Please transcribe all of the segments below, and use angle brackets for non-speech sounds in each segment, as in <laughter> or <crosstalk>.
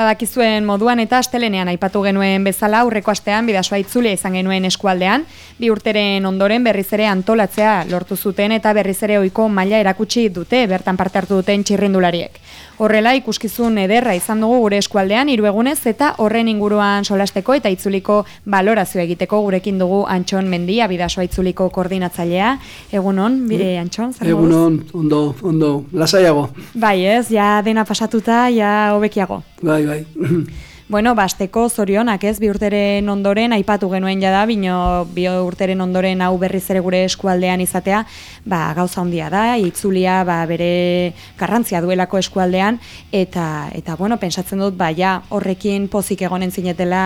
Badakizuen moduan eta astelenean aipatu genuen bezala aurreko astean bidasoa itzulia izan genuen eskualdean, bi urteren ondoren berriz ere antolatzea lortu zuten eta berriz ere ohiko maila erakutsi dute bertan parte hartu duten txirrindulariek. Horrela ikuskizun ederra izan dugu gure eskualdean hiru egunez eta horren inguruan solasteko eta itzuliko balorazio egiteko gurekin dugu Antxon Mendia bidasoa itzuliko koordinatzailea. Egunon, bire mm. Antxon, zer Egunon, ondo, ondo, lasaiago. Bai, ez, ja dena pasatuta, ja hobekiago. Bai, bai. <clears throat> Bueno, basteko zorionak ez, bi urteren ondoren, aipatu genuen jada, bino bi urteren ondoren hau berriz ere gure eskualdean izatea, ba, gauza handia da, itzulia ba, bere garrantzia duelako eskualdean, eta, eta bueno, pensatzen dut, ba, ja, horrekin pozik egonen zinetela,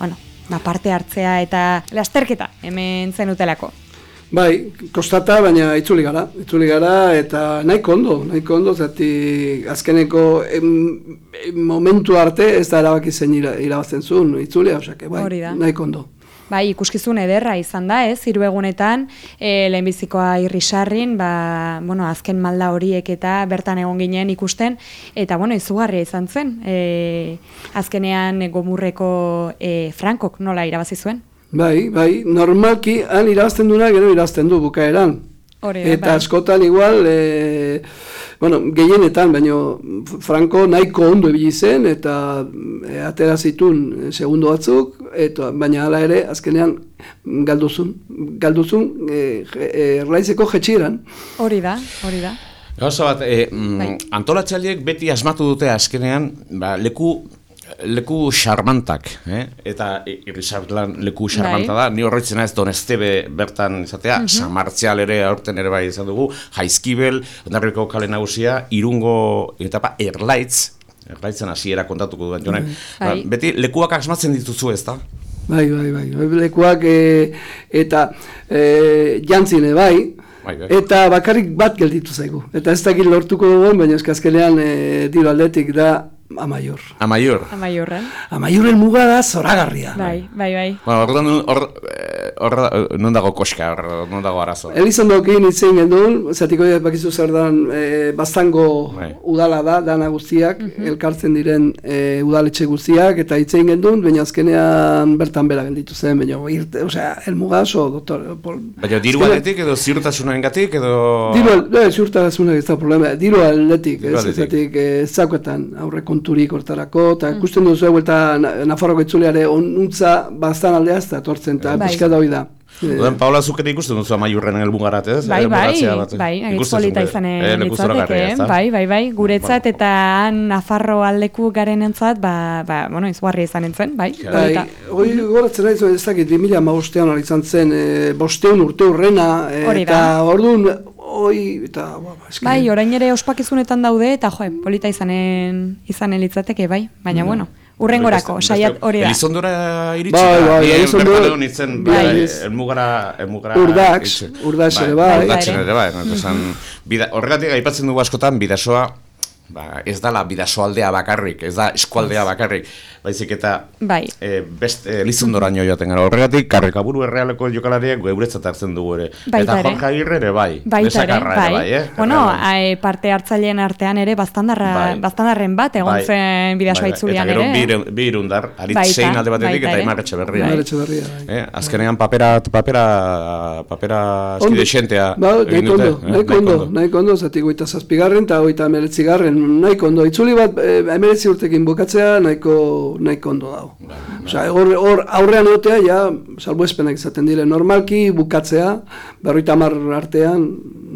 bueno, ba, parte hartzea eta lasterketa hemen zenutelako. Bai, kostata, baina itzuli gara, itzuli gara, eta nahiko ondo, nahiko ondo, zati azkeneko em, momentu arte ez da erabaki zen irabazten zuen, itzuli, osake, bai, nahiko ondo. Bai, ikuskizun ederra izan da, ez, hiru egunetan, e, lehenbizikoa irrisarrin, ba, bueno, azken malda horiek eta bertan egon ginen ikusten, eta, bueno, izugarria izan zen, e, azkenean gomurreko e, Frankok nola irabazi zuen? Bai, bai, normalki han irabazten duna gero irabazten du bukaeran. Hori, Eta bai. askotan igual, e, bueno, gehienetan, baino Franco nahiko ondo ebili zen, eta e, atera zitun segundo batzuk, eta, baina hala ere, azkenean galduzun, galduzun e, e, erlaizeko jetxiran. Hori da, hori da. Gauza bat, e, mm, beti asmatu dute azkenean, ba, leku leku xarmantak, eh? eta irrizablan leku xarmanta bai. da, ni horretzen ez don estebe bertan izatea, mm -hmm. ere aurten ere bai izan dugu, jaizkibel, ondarriko kale nagusia, irungo etapa erlaitz, erlaitzen hasiera kontatuko duen jonek, ba, bai. beti lekuak asmatzen dituzu ez da? Bai, bai, bai, bai lekuak e, eta e, jantzine bai. Eta bakarrik bat gelditu zaigu. Eta ez dakit lortuko dugu, baina eskazkelean e, diru aldetik da Amaior. Amaior. Amaior, eh? Amaioren muga da zoragarria. Bai, bai, bai. Bueno, hor, hor, hor, non dago koska, hor, non dago arazo. Elizan dokin itzen gendun, zatiko dira bakizu zer dan, e, bastango bai. udala da, dana guztiak, mhm. elkartzen diren e, udaletxe guztiak, eta itzen gendun, baina azkenean bertan bera gelditu zen, baina irte, osea, el muga oso, doktor. Pol, baina diru aletik edo ziurtasunaen gatik edo... Diru, no, ziurtasunaen ez da problema, diru aletik, ez, ez, ez, ez, konturik hortarako, eta mm. ikusten duzu egu eta Nafarroko itzuleare onuntza bastan aldea ez da tortzen, eta bai. pixka da hori da. Duen, Paula, zukete ikusten duzu amaiurren elbugarat, ez? Bai, bai, bai, agitzualita izanen eh, litzateke, bai, bai, bai, guretzat eta Nafarro aldeku garen entzat, ba, ba, bueno, izugarri izan entzen, bai. Bai, hori goratzen nahi ez dakit, 2000 ma bostean izan zen, e, bosteun urte urrena, e, eta orduan, oi, eta, ba, ba eski... Bai, orain ere ospakizunetan daude, eta joe, polita izanen, izanen litzateke, bai, baina, mm. bueno, urrengorako, saiat hori da. Elizondora iritsi bai, bai, bai, elizondora, bai, bai, elmugara, elmugara... Urdax, urdax ere bai. Urdax ere bai, horregatik aipatzen dugu askotan, bidasoa, ba, ez da la bidasoaldea bakarrik, ez da eskualdea bakarrik, baizik eta bai. e, best e, lizundoraino joaten gara. Horregatik, karrekaburu errealeko jokalariak guretzat hartzen dugu ere. Baita eta Juan Jairre ere bai. Ere, bai. bai eh? Bueno, ae, parte hartzaileen artean ere bastandarra, bai. bastandarren bat, egon bai. zen bidasoa bai, itzulian ere. Eta gero bi irundar, aritzein alde batetik eta imar etxe berria. Bai. Eh? Azkenean papera, papera, papera eskide xentea. Ba, nahi kondo, nahi kondo, nahi kondo, zati goita zazpigarren eta goita emeletzigarren, nahi kondo. Itzuli bat, emeletzi urtekin bukatzea, nahiko nahiko ondo dago. Bai, bai. Osea, hor, hor aurrean egotea ja salbuespenak izaten dire normalki bukatzea 50 artean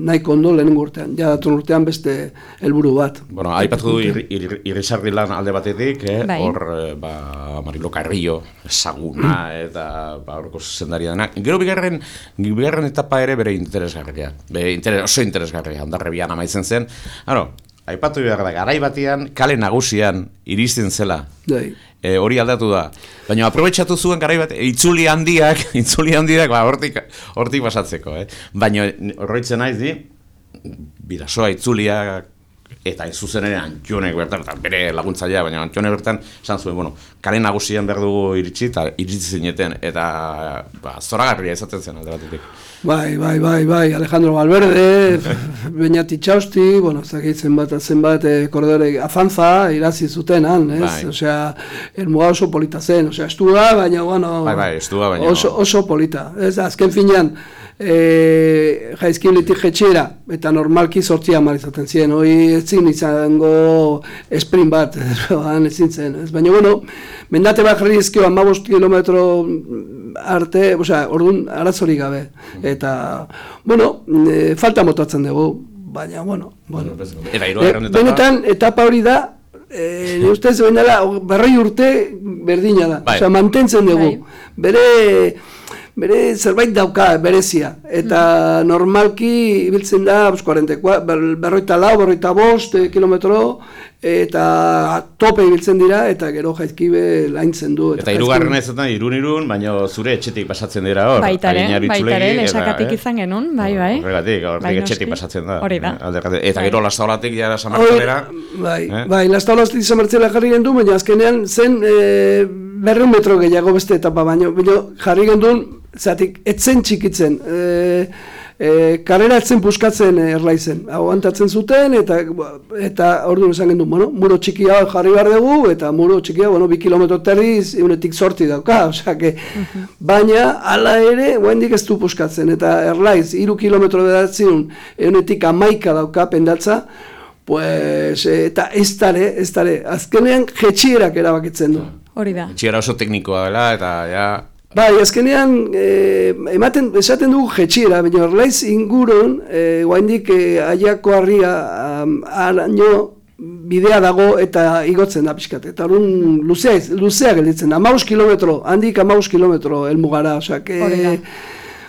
nahiko ondo lehenengo urtean. Ja datun urtean beste helburu bat. Bueno, aipatu du irrisarri lan alde batetik, eh? Bai. hor eh, ba Marilo Carrillo, Saguna eta ba horko sendaria dena. Gero bigarren bigarren etapa ere bere interesgarria. Be interes, oso interesgarria. Hondarrebian amaitzen zen. Claro, aipatu behar da, garai batean, kale nagusian iristen zela. Dai. E, hori aldatu da. Baina aprobetsatu zuen garai bat, itzuli handiak, <laughs> itzuli handiak, ba, hortik, hortik basatzeko, eh? Baina horretzen naiz di, bidasoa itzulia eta ez zuzen ere Antionek bertan, eta bere laguntzailea, baina Antionek bertan, esan zuen, bueno, karen nagusian behar dugu iritsi, eta iritsi zineten, eta ba, zoragarria izaten zen alde batetik. Bai, bai, bai, bai, Alejandro Valverde, <laughs> Beñati Txausti, bueno, zakitzen bat, zenbat, eh, kordore, afanza, irazi zuten, han, ez? Bai. Osea, elmuga oso polita zen, osea, estu baina, bueno, bai, bai, estu baina, oso, oso polita, ez? Azken finean, e, jaizkiletik jetxera, eta normalki sortzi hamar izaten ziren, hoi ezin izango esprint bat, <laughs> ezin zen, ez baina, bueno, mendate bat jarri ezkio amabost kilometro arte, osea, orduan arazorik gabe, eta, bueno, e, falta motatzen dugu, baina, bueno, bueno. Eta e, benetan, etapa hori da, Eh, ni ustez berroi urte berdina da. Bai. Osea, mantentzen dugu. Bai. Bere bere zerbait dauka berezia. Eta normalki ibiltzen da 44 berroita lau, berroita bost eh, kilometro eta tope ibiltzen dira eta gero jaizkibe laintzen du. Eta hirugarren ez da irun irun baina zure etxetik pasatzen dira hor. Baitare, baitare, lesakatik eh? izan genuen bai, bai. Horregatik, horregatik etxetik pasatzen da. hori da. Eta gero bai. lastaolatik jara samartzelera bai, eh? bai, lastaolatik samartzela jarri gendu baina azkenean zen e, berreun metro gehiago beste etapa baino, baino jarri gendun zatik, etzen txikitzen, e, e, karera etzen puskatzen erlaizen, aguantatzen zuten, eta eta ordu esan gendu, bueno, muro txikia jarri behar dugu, eta muro txikia, bueno, bi kilometro terriz, unetik sorti dauka, <laughs> osea, que, baina, ala ere, guendik ez du puskatzen, eta erlaiz, iru kilometro bedatzen, unetik amaika dauka, pendatza, pues, eta ez dare, ez dare, azkenean jetxierak erabakitzen du. Hori da. Jetxiera oso teknikoa dela, eta ja, Bai, azkenean, e, ematen, esaten dugu jetxiera, baina orlaiz ingurun, e, guaindik e, aiako harria araño bidea dago eta igotzen da pixkat. Eta orduan luzea, luzea gelditzen da, amaus kilometro, handik amaus kilometro elmugara, osea, que,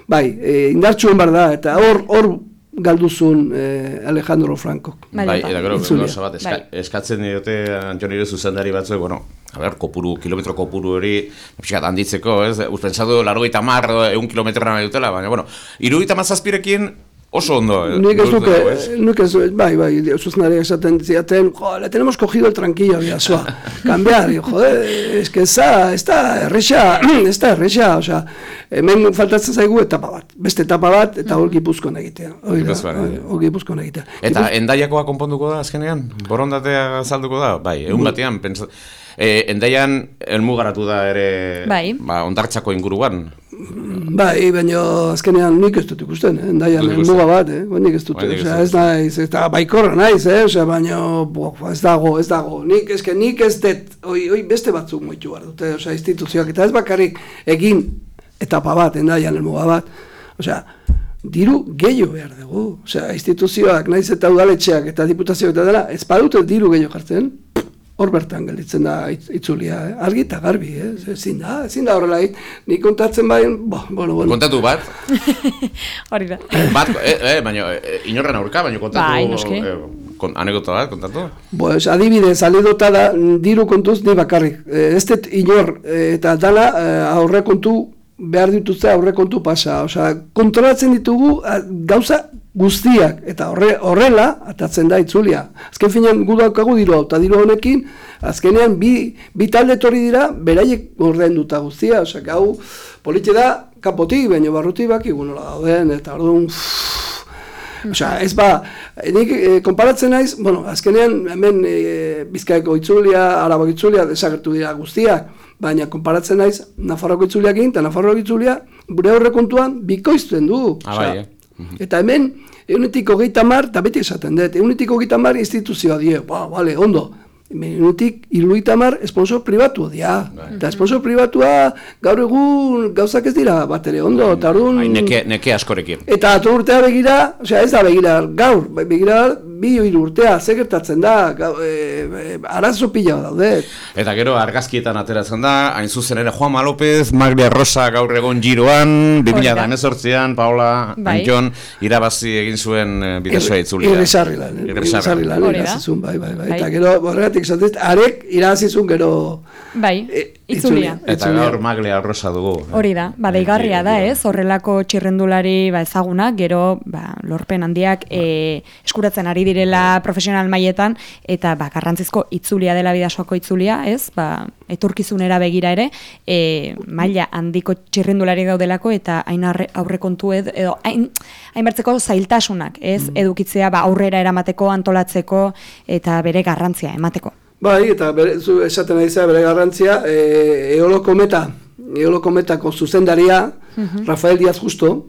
bai, e, indartxuen bar da, eta hor, hor galduzun eh, Alejandro Franco. Bai, eta gero, bat, eska, bai. eskatzen diote Antonio zuzendari batzuek, bueno, a ber, kopuru, kilometro kopuru hori, pixkat handitzeko, ez? Uspensatu, laro gaita mar, egun kilometrora nahi dutela, baina, bueno, irugaita mazazpirekin, Oso ondo. Eh, nik ez duke, nik ez bai, bai, zuznari esaten ziaten, jo, le tenemos cogido el tranquillo, bia, soa, <laughs> cambiar, joder, es que eza, ez da, erresa, <clears throat> ez da, erresa, o sea, hemen faltatzen zaigu etapa bat, beste etapa bat, eta hor gipuzkoan egitea, hori da, hor gipuzkoan egitea. Eta endaiakoa konponduko da, azkenean, borondatea salduko da, bai, egun batean, pentsa, e, endaian, elmugaratu da ere, bai. ba, ondartzako inguruan, Bai, baina azkenean nik ez dut ikusten, eh? Daian, muga bat, eh? Nik ez dut, osea, ez naiz, ez da baikorra naiz, eh? Osea, baina, ez dago, ez dago. Nik, eske, nik ez dut, oi, oi, beste batzuk moitu behar dute, osea, instituzioak, eta ez bakarrik egin etapa bat, endaian, muga bat, osea, diru gehiago behar dugu, osea, instituzioak, naiz eta udaletxeak, eta diputazioak eta dela, ez badute diru gehiago jartzen, hor bertan gelditzen da itzulia, eh? argi eta garbi, eh? ezin da, ezin da horrela, ni kontatzen bai, bo, bueno, bueno. Kontatu bat? <laughs> Hori da. bat, eh, eh, baina, eh, inorren aurka, baina kontatu, bai, noski. Eh, kon, anekdota bat, kontatu? Pues, adibidez, alidota da, diru kontuz, ni bakarrik, eh, ez dut inor, eh, eta dala eh, aurre kontu, behar dituzte aurre kontu pasa, osea, kontrolatzen ditugu gauza guztiak, eta horre, horrela, atatzen da itzulia. Azken finean gu daukagu diru eta diru honekin, azkenean bi, bi talde torri dira, beraiek orden duta guztia, osea, gau, politxe da, kapotik, baina barruti baki, bueno, dauden, eta orduan, Osea, ez ba, nik e, konparatzen naiz, bueno, azkenean hemen e, Bizkaiko itzulia, Arabako itzulia desagertu dira guztiak, baina konparatzen naiz Nafarroko itzuliakin eta Nafarroko itzulia gure horrekontuan bikoizten du. Ah, bai, eh? Eta hemen, egunetik hogeita mar, eta beti esaten dut, egunetik hogeita mar instituzioa die, ba, bale, ondo, Minutik iruita mar esponsor pribatu dia. Bai. Eta esponsor pribatua gaur egun gauzak ez dira bat ere ondo. Eta neke, neke askorekin. Eta urtea begira, osea ez da begira gaur, begira bi hiru urtea, ze gertatzen da, ga, e, e, arazo pila daude. Eta gero argazkietan ateratzen da, hain zuzen ere Juanma López, Maglia Rosa gaur egon giroan, 2018an, Paola, bai. Antion, irabazi egin zuen e, bidezoa itzulia. Irrisarri lan, irrisarri lan, bai, bai, bai. Eta gero, borregatik, arek irabazizun gero... Bai. E, Itzulia. Eta gaur maglea rosa dugu. Hori da, ba, deigarria da, ez? Horrelako txirrendulari ba, ezagunak, gero ba, lorpen handiak e, eskuratzen ari direla profesional mailetan eta ba, garrantzizko itzulia dela bidasoako itzulia, ez? Ba, etorkizunera begira ere, e, maila handiko txirrendulari daudelako eta hain aurrekontu edo, edo hain, hain bertzeko zailtasunak, ez? Mm. Edukitzea ba, aurrera eramateko, antolatzeko eta bere garrantzia emateko. Bai, eta bere, zu esaten nahi bere garrantzia, e, eolo kometa, eolo kometako zuzendaria, uh Rafael Díaz Justo,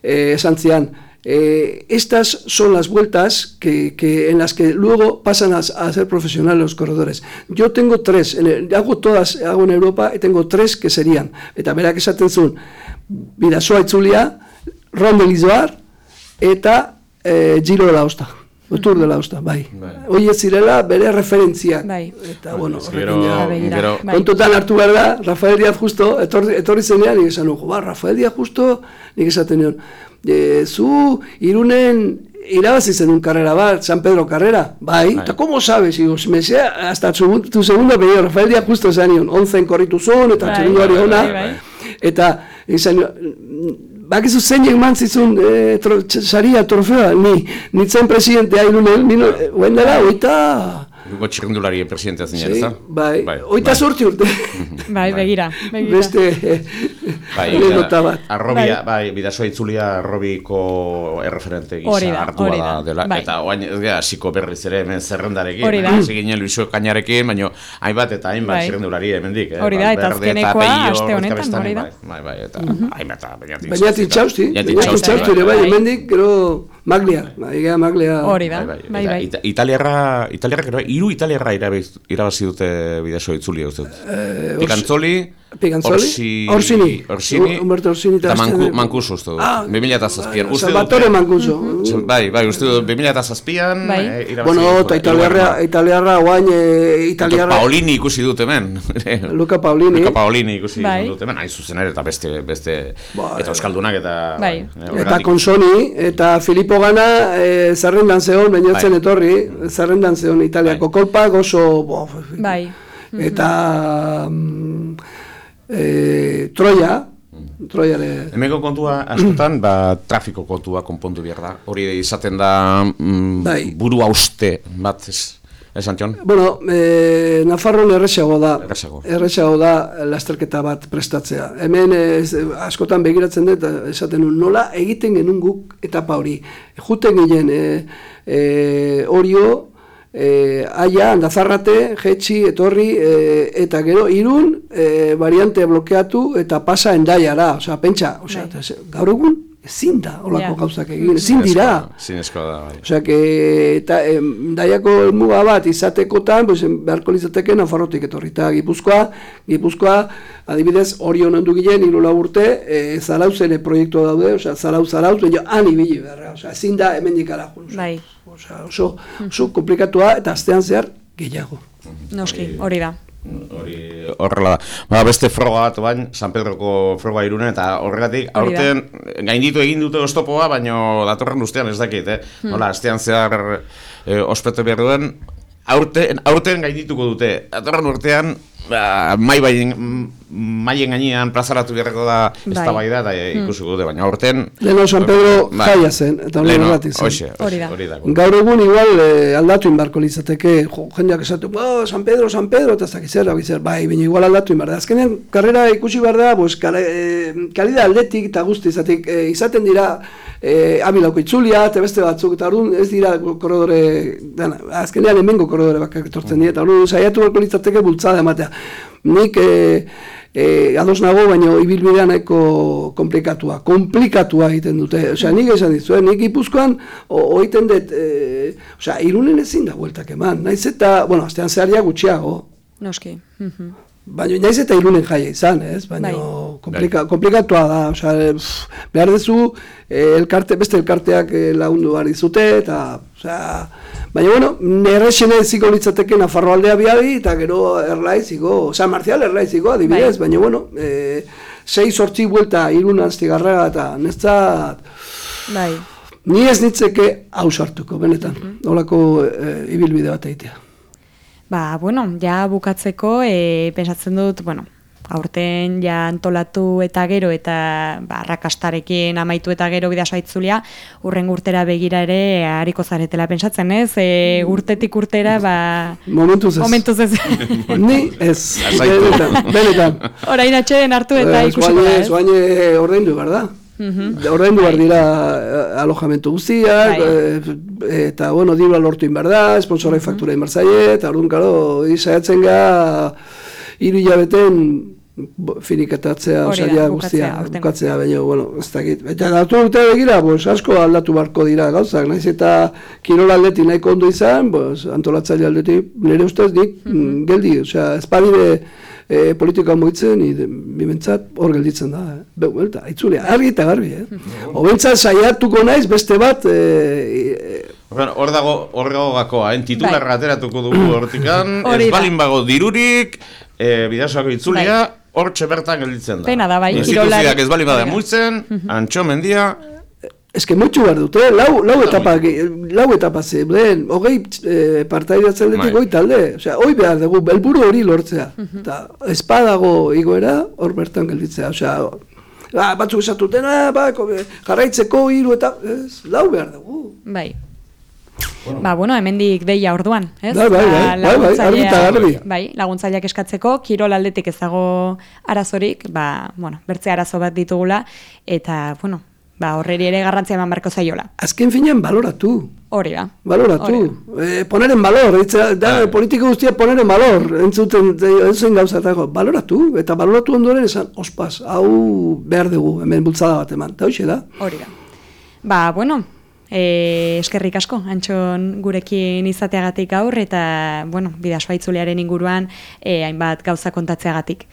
e, esan zian, e, estas son las vueltas que, que en las que luego pasan a, a ser profesionales los corredores. Yo tengo tres, en el, hago todas, hago en Europa, y tengo tres que serían, eta berak esaten zuen, Bidasoa Itzulia, Ron Belizoar, eta e, Giro de la Osta. Otur dela usta, bai. bai. Oie zirela bere referentziak. Bai. Eta, bai, bueno, horrekin ja. Bai. Kontutan hartu behar da, Rafael Díaz Justo, etorri, etorri zenean, nik esan ba, Rafael Díaz Justo, nik esaten nion, e, zu irunen irabazi zen un karrera bat, San Pedro Carrera, bai, eta bai. como sabes, digo, me sea, hasta tu, tu segundo pedido, Rafael Díaz Justo nion, onzen korritu zuen, eta bai, bai, bai, bai, bai. eta, esan bakizu zein eman zizun e, tro, saria, trofeoa, ni, nitzen presidente hailunen, nino, no. Eh, dela, oita... Lugo txirrendulari presidente zen sí, bai, bai, oita bai. sorti urte. <laughs> bai, begira, begira. Beste, bai, anekdota bat. Arrobia, bai, bai bidazoa itzulia arrobiko erreferente gisa hartua da, dela. Bai. Eta oain, ez gara, hasiko berriz ere hemen zerrendarekin. Hori da. Zeginen Luiso Kainarekin, baina hainbat eta hainbat bai. txirrendulari hemendik. Eh? Hori da, eta azkenekoa, aste honetan, hori da. Bai, bai, eta hainbat eta baina txausti. Baina txausti, bai, hemendik, gero... Maglia, bai, Maglia. Hori da, bai, bai. bai. Italiarra, italiarra, hiru italiarra irabazi dute bidazo itzuli, uste dut. Eh, Picantzoli, Pigantzoli? Orsini. Orsini. Humberto Orsini. Eta manku, Mankuso, uste du. Ah, 2000 eta zazpian. Salvatore Mankuso. Bai, bai, uste du, 2000 eta zazpian. Bai. Eh, bueno, eta italiarra, italiarra, guain, eh, italiarra. Paolini ikusi dut hemen. <laughs> Luca Paolini. Luca Paolini ikusi bai. dut hemen. Hain zuzen ere, eta beste, beste, bai. eta Euskaldunak, eta... Bai. Eh, eta Consoni, eta Filippo Gana, eh, zerrendan zehon, bainatzen bai. etorri, zerrendan zehon italiako bai. kolpa, gozo... Bai. Eta... Mm, e, Troia, mm. Troia le... Hemeko kontua, askotan, ba, trafiko kontua konpondu behar da. Hori izaten da mm, bai. buru hauste bat, ez, ez Antion? Bueno, e, Nafarroan erresago da. Erresago. Erresago da lasterketa bat prestatzea. Hemen ez, askotan begiratzen dut, esaten nun, nola egiten genuen guk etapa hori. Juten ginen, e, e, orio, eh, aia, andazarrate, jetxi, etorri, eh, eta gero irun eh, variante blokeatu eta pasa endaiara, osea, pentsa, osea, bai. gaur egun ezin da olako yeah. gauzak egin, ezin dira. Zinezko da, bai. Osea, que, eta eh, daiako muga bat izatekotan, pues, beharko lizateke nafarrotik etorri, eta gipuzkoa, gipuzkoa, adibidez, hori honen du gilen, irula urte, eh, zarauz ere proiektua daude, osea, zarauz, zarauz, baina han ibili berra, osea, ezin da hemen dikara, bai osea, oso, oso komplikatua eta astean zehar gehiago. Noski, hori da. Hori horrela da. Ba, beste froga bat bain, San Pedroko froga irunen, eta horregatik, aurten, gainditu egin dute oztopoa, baino datorren ustean ez dakit, eh? Hmm. Nola, astean zehar eh, ospetu behar duen, aurten, aurten gaindituko dute. Datorren urtean, ba, mai bai maien gainean plazaratu beharreko da bai. ez da hmm. ikusi dute, baina horten... Leno San Pedro bai. jaia zen, eta hori bat izan. Hori da. Gaur egun igual eh, aldatu inbarko lizateke, jo, jendeak esatu, oh, San Pedro, San Pedro, eta zaki zer, zer, bai, baina igual aldatu inbar da. Azkenean, karrera ikusi behar da, pues, eh, kalida aldetik eta guzti, izatik, eh, izaten dira, eh, abilauko itzulia, eta beste batzuk, eta orduan ez dira korredore, dana, azkenean emengo korredore bakak etortzen dira, eta orduan saiatu beharko litzateke bultzada ematea. Nik, eh, eh, ados nago, baina ibilbidea nahiko komplikatua. Komplikatua egiten dute. Osea, nik esan dizu, eh? nik ipuzkoan oiten dut, eh, osea, irunen ezin da bueltak eman. Naiz eta, bueno, aztean zeharia gutxiago. Noski. Mhm. Baina naiz eta irunen jaia izan, ez? Baina bai. komplika, komplikatua da, osea, behar duzu, eh, elkarte, beste elkarteak lagundu behar dizute, eta, osea, baina, bueno, nerrexene ziko litzateke Nafarro aldea biabi, eta gero erlaiziko, osea, marzial erlaiziko, adibidez, bai. baina, bueno, eh, sei sortzi buelta irunan zigarra eta netzat, bai. ni ez nitzeke hausartuko, benetan, mm -hmm. olako eh, ibilbide bat egitea. Ba, bueno, ja bukatzeko, e, pensatzen dut, bueno, aurten ja antolatu eta gero eta ba, rakastarekin amaitu eta gero bidasoa itzulia, urren urtera begira ere hariko zaretela pensatzen, ez? E, urtetik urtera, ba... Momentuz ez. Momentuz ez. <laughs> Ni ez. Benetan, benetan. Horain atxeden hartu eta Eh, ikusiko da, ez? Zuaine ordaindu behar da. Ordaindu behar dira eh, alojamentu guztiak, Bai. eh, eta, bueno, dirua lortu inbar da, sponsorai faktura inbar zaie, eta orduan, karo, izaiatzen ga, hiru hilabeten finikatatzea, bukatzea, guztia, bukatzea, baina, bueno, ez dakit. Eta datu urte begira, pues, asko aldatu barko dira gauzak, naiz eta kirola aldeti nahiko ondo izan, pues, antolatzaile aldeti, nire ustez, nik mm, geldi, osea, ez badire e, politika moitzen, bimentzat hor gelditzen da. Eh? Be, belta, itzulea, argi eta garbi, eh? Obentzat saiatuko naiz beste bat, e, Bueno, Hor dago, hor dago gakoa, eh? titularra ateratuko dugu hortikan, ez balin bago dirurik, eh, bidasoako itzulia, hortxe bertan gelditzen da. Pena da, bai, Instituzioak ez balin bada muitzen, antxo mendia, eske motxu behar dute, lau, lau etapa, lau etapa ze, lehen, hogei e, partaidatzen Bai. letik hoi talde, osea, hoi behar dugu, helburu hori lortzea, eta espadago igoera, hor bertan gelditzea, osea, ba, batzuk esatutena, ba, ko- jarraitzeko hiru eta, ez, lau behar dugu. Bai. Ba, bueno, hemendik deia orduan, ez? Bai, bai, bai, Ba, bai, bai, laguntzailea- garbi. Bai, laguntzaileak eskatzeko, kirol aldetik ez dago arazorik, ba, bueno, bertze arazo bat ditugula, eta, bueno, ba, horreri ere garrantzia eman barko zaiola. Azken finean baloratu. Hori da. Baloratu, eh, poner en valor, itza, da, Bai. politiko guztia poner en valor, entzuten, entzuten gauzatako, baloratu, eta baloratu ondoren esan, ospaz, hau behar dugu, hemen bultzada bat eman, eta hoxe da. Hori da. Ba, bueno, e, eskerrik asko, antxon gurekin izateagatik gaur, eta, bueno, bidasoa itzulearen inguruan, e, hainbat gauza kontatzeagatik.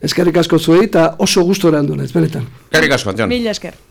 Eskerrik asko zuei, eta oso gustora handu naiz, benetan. Karrik asko, Antion. Mila esker.